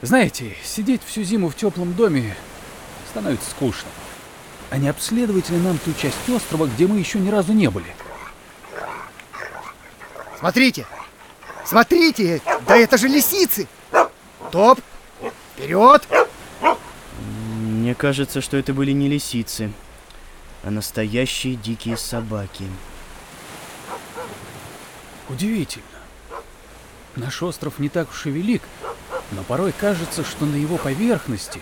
Знаете, сидеть всю зиму в теплом доме становится скучно. А не обследовать ли нам ту часть острова, где мы еще ни разу не были? Смотрите! Смотрите! Да это же лисицы! Топ! Вперед! Мне кажется, что это были не лисицы, а настоящие дикие собаки. Удивительно. Наш остров не так уж и велик, но порой кажется, что на его поверхности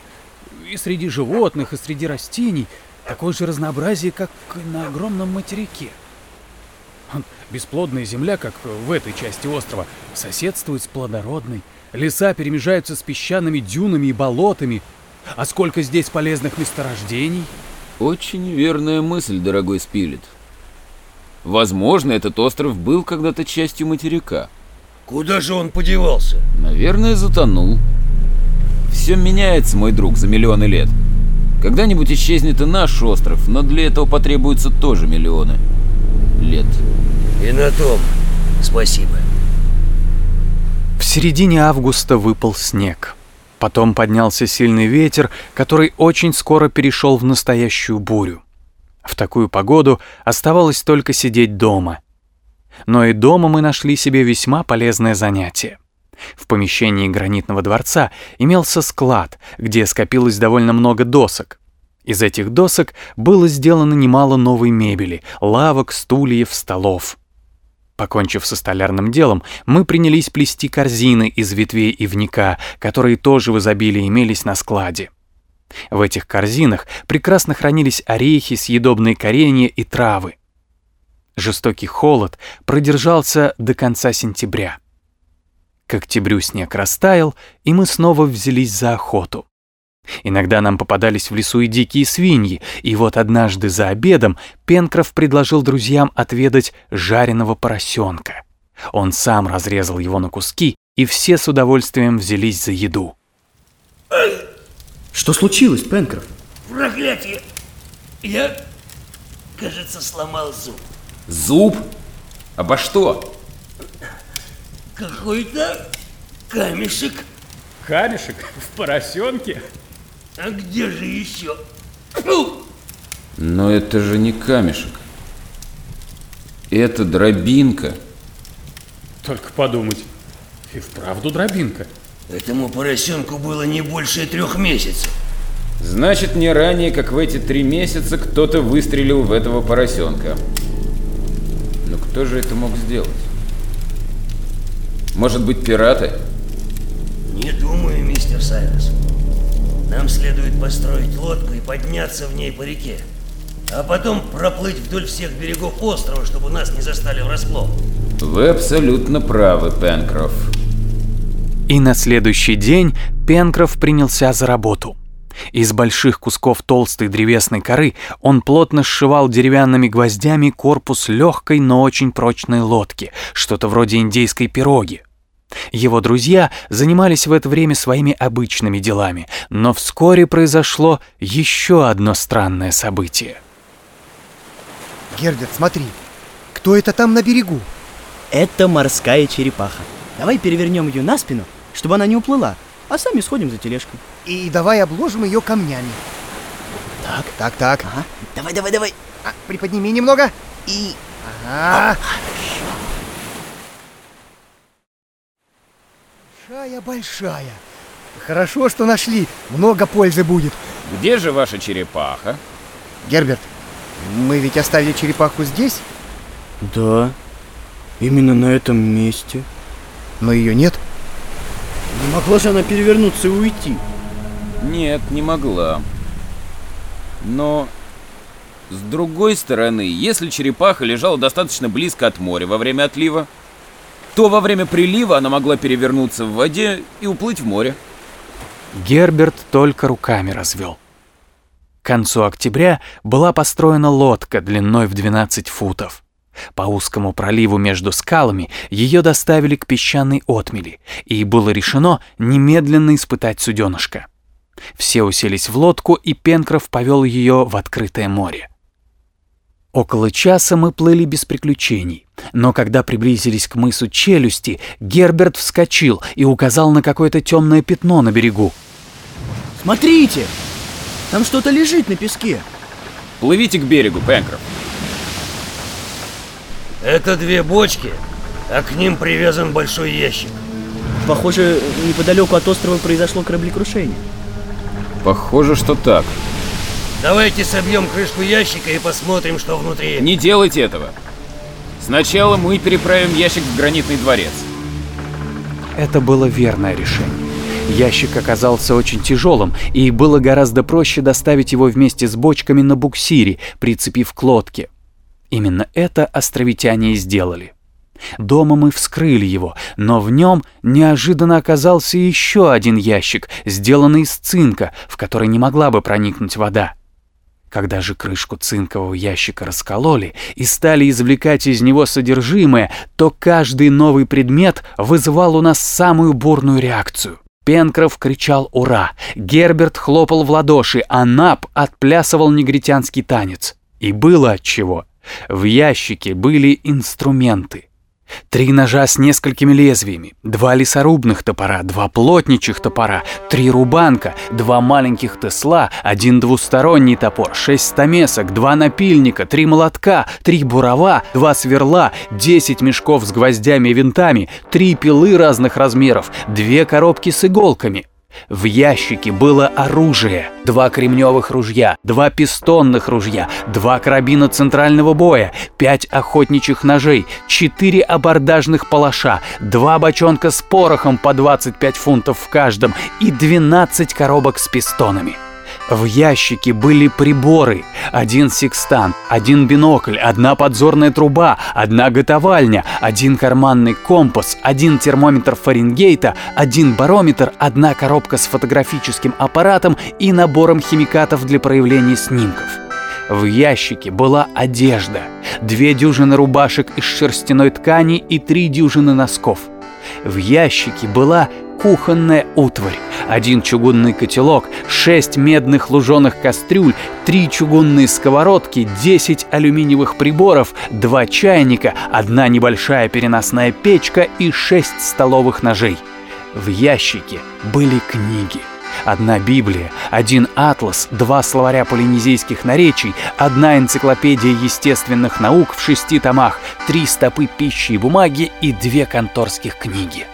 и среди животных, и среди растений такое же разнообразие, как на огромном материке. Бесплодная земля, как в этой части острова, соседствует с плодородной. Леса перемежаются с песчаными дюнами и болотами. А сколько здесь полезных месторождений? Очень верная мысль, дорогой Спилет. Возможно, этот остров был когда-то частью материка. Куда же он подевался? Наверное, затонул. Все меняется, мой друг, за миллионы лет. Когда-нибудь исчезнет и наш остров, но для этого потребуются тоже миллионы лет. И на том спасибо. В середине августа выпал снег. Потом поднялся сильный ветер, который очень скоро перешел в настоящую бурю. В такую погоду оставалось только сидеть дома. Но и дома мы нашли себе весьма полезное занятие. В помещении гранитного дворца имелся склад, где скопилось довольно много досок. Из этих досок было сделано немало новой мебели, лавок, стульев, столов. Покончив со столярным делом, мы принялись плести корзины из ветвей ивника, которые тоже в изобилии имелись на складе. В этих корзинах прекрасно хранились орехи, съедобные коренья и травы. Жестокий холод продержался до конца сентября. К октябрю снег растаял, и мы снова взялись за охоту. Иногда нам попадались в лесу и дикие свиньи, и вот однажды за обедом Пенкроф предложил друзьям отведать жареного поросенка. Он сам разрезал его на куски, и все с удовольствием взялись за еду. Что случилось, Пенкроф? Проклятие! Я, кажется, сломал зуб. Зуб? Обо что? Какой-то камешек. Камешек в поросенке? А где же еще? Фу! Но это же не камешек. Это дробинка. Только подумать. И вправду дробинка. Этому поросенку было не больше трех месяцев. Значит, не ранее, как в эти три месяца, кто-то выстрелил в этого поросенка. Кто же это мог сделать? Может быть, пираты? Не думаю, мистер Сайрес. Нам следует построить лодку и подняться в ней по реке. А потом проплыть вдоль всех берегов острова, чтобы нас не застали врасплох. Вы абсолютно правы, Пенкроф. И на следующий день Пенкроф принялся за работу. Из больших кусков толстой древесной коры он плотно сшивал деревянными гвоздями корпус легкой, но очень прочной лодки, что-то вроде индейской пироги. Его друзья занимались в это время своими обычными делами, но вскоре произошло еще одно странное событие. Герберт, смотри, кто это там на берегу? Это морская черепаха. Давай перевернем ее на спину, чтобы она не уплыла, а сами сходим за тележкой. И давай обложим ее камнями. Так, Так, так. ага. Давай, давай, давай. А, приподними немного. И... Ага. Большая, большая. Хорошо, что нашли. Много пользы будет. Где же ваша черепаха? Герберт, мы ведь оставили черепаху здесь, Да, именно на этом месте. но ее нет. Не могла же она перевернуться и уйти. Нет, не могла. Но с другой стороны, если черепаха лежала достаточно близко от моря во время отлива, то во время прилива она могла перевернуться в воде и уплыть в море. Герберт только руками развел. К концу октября была построена лодка длиной в 12 футов. По узкому проливу между скалами ее доставили к песчаной отмели, и было решено немедленно испытать суденышко. Все уселись в лодку, и Пенкроф повел ее в открытое море. Около часа мы плыли без приключений, Но когда приблизились к мысу челюсти, Герберт вскочил и указал на какое-то темное пятно на берегу. Смотрите! Там что-то лежит на песке. Плывите к берегу, Пенкроф. Это две бочки, а к ним привязан большой ящик. Похоже, неподалеку от острова произошло кораблекрушение. Похоже, что так. Давайте собьем крышку ящика и посмотрим, что внутри. Не делайте этого. Сначала мы переправим ящик в гранитный дворец. Это было верное решение. Ящик оказался очень тяжелым, и было гораздо проще доставить его вместе с бочками на буксире, прицепив к лодке. Именно это островитяне и сделали. Дома мы вскрыли его, но в нем неожиданно оказался еще один ящик, сделанный из цинка, в который не могла бы проникнуть вода. Когда же крышку цинкового ящика раскололи и стали извлекать из него содержимое, то каждый новый предмет вызывал у нас самую бурную реакцию. Пенкроф кричал «Ура!», Герберт хлопал в ладоши, а Нап отплясывал негритянский танец. И было отчего. В ящике были инструменты. Три ножа с несколькими лезвиями, два лесорубных топора, два плотничьих топора, три рубанка, два маленьких тесла, один двусторонний топор, шесть стамесок, два напильника, три молотка, три бурова, два сверла, десять мешков с гвоздями и винтами, три пилы разных размеров, две коробки с иголками — в ящике было оружие. Два кремневых ружья, два пистонных ружья, два карабина центрального боя, пять охотничьих ножей, четыре абордажных палаша, два бочонка с порохом по 25 фунтов в каждом и 12 коробок с пистонами. В ящике были приборы. Один секстант, один бинокль, одна подзорная труба, одна готовальня, один карманный компас, один термометр Фаренгейта, один барометр, одна коробка с фотографическим аппаратом и набором химикатов для проявления снимков. В ящике была одежда, две дюжины рубашек из шерстяной ткани и три дюжины носков. В ящике была кухонная утварь, один чугунный котелок, шесть медных луженых кастрюль, три чугунные сковородки, десять алюминиевых приборов, два чайника, одна небольшая переносная печка и шесть столовых ножей. В ящике были книги. Одна Библия, один атлас, два словаря полинезийских наречий, одна энциклопедия естественных наук в шести томах, три стопы пищи и бумаги и две конторских книги.